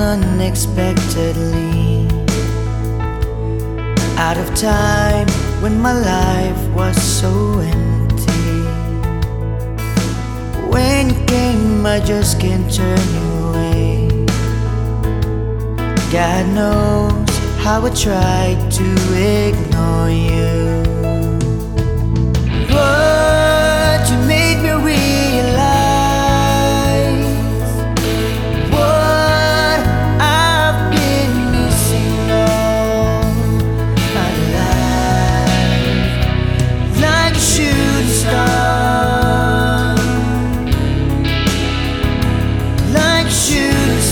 unexpectedly. Out of time when my life was so empty. When you came, I just can't turn you away. God knows how I tried to ignore you.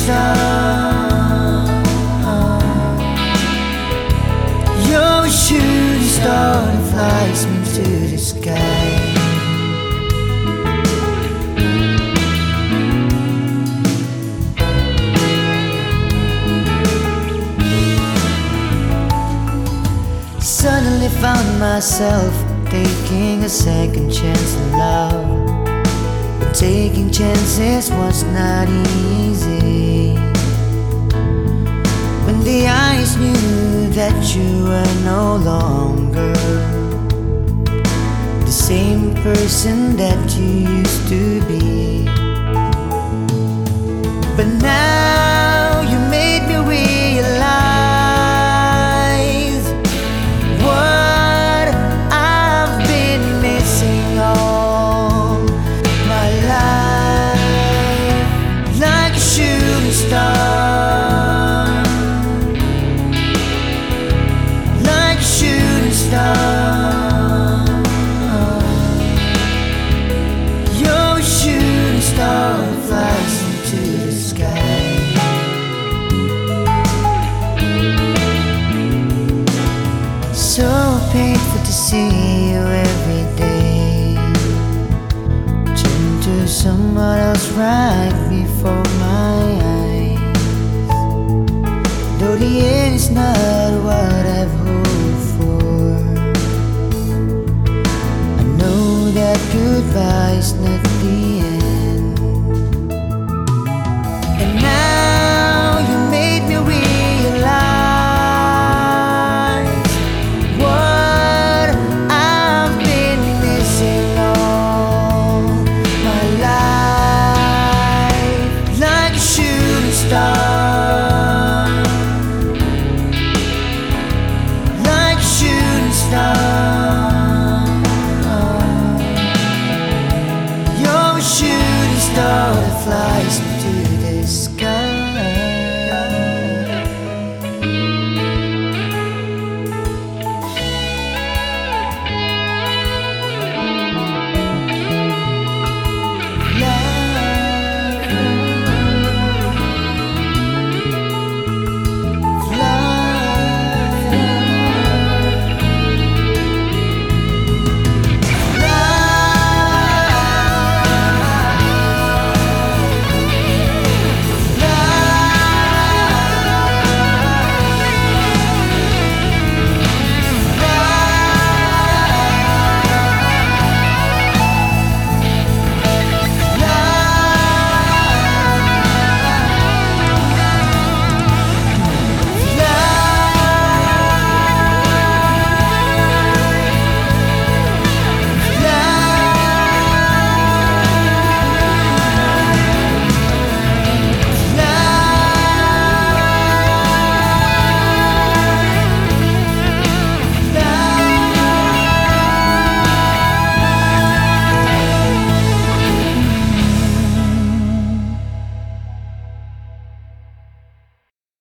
You're shooting star that me to the sky. Suddenly found myself taking a second chance in love. Taking chances was not easy. No longer the same person that you used to be. Painful to see you every day. Turn to someone else right before my eyes. Though the end is not what I've hoped for. I know that goodbye is not shooting star that flies into the sky.